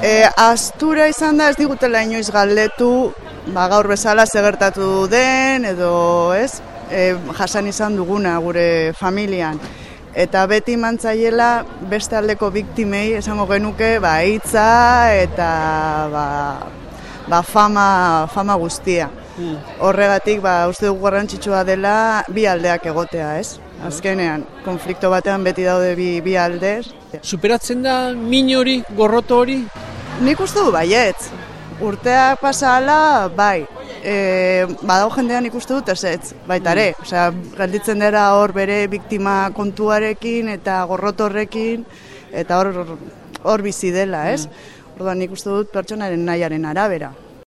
E, astura izan da ez digutela inoiz galdetu, ba, gaur bezala segertatu den, edo ez, e, jasan izan duguna gure familian. Eta beti mantzaiela beste aldeko biktimei esango genuke ba, hitza eta ba, ba, fama, fama guztia. Horregatik, ba, uste dugu garrantzitsua dela bi aldeak egotea, ez? Azkenean, konflikto batean beti daude bi, bi aldez. Superatzen da min hori, gorroto hori? Nik uste du baietz. Urteak pasa ala, bai. E, badau jendean ikuste dut ez ez, baita ere. Osea, galditzen dira hor bere biktima kontuarekin eta gorrotorrekin, eta hor hor bizi dela, ez? Orduan nik uste dut pertsonaren nahiaren arabera.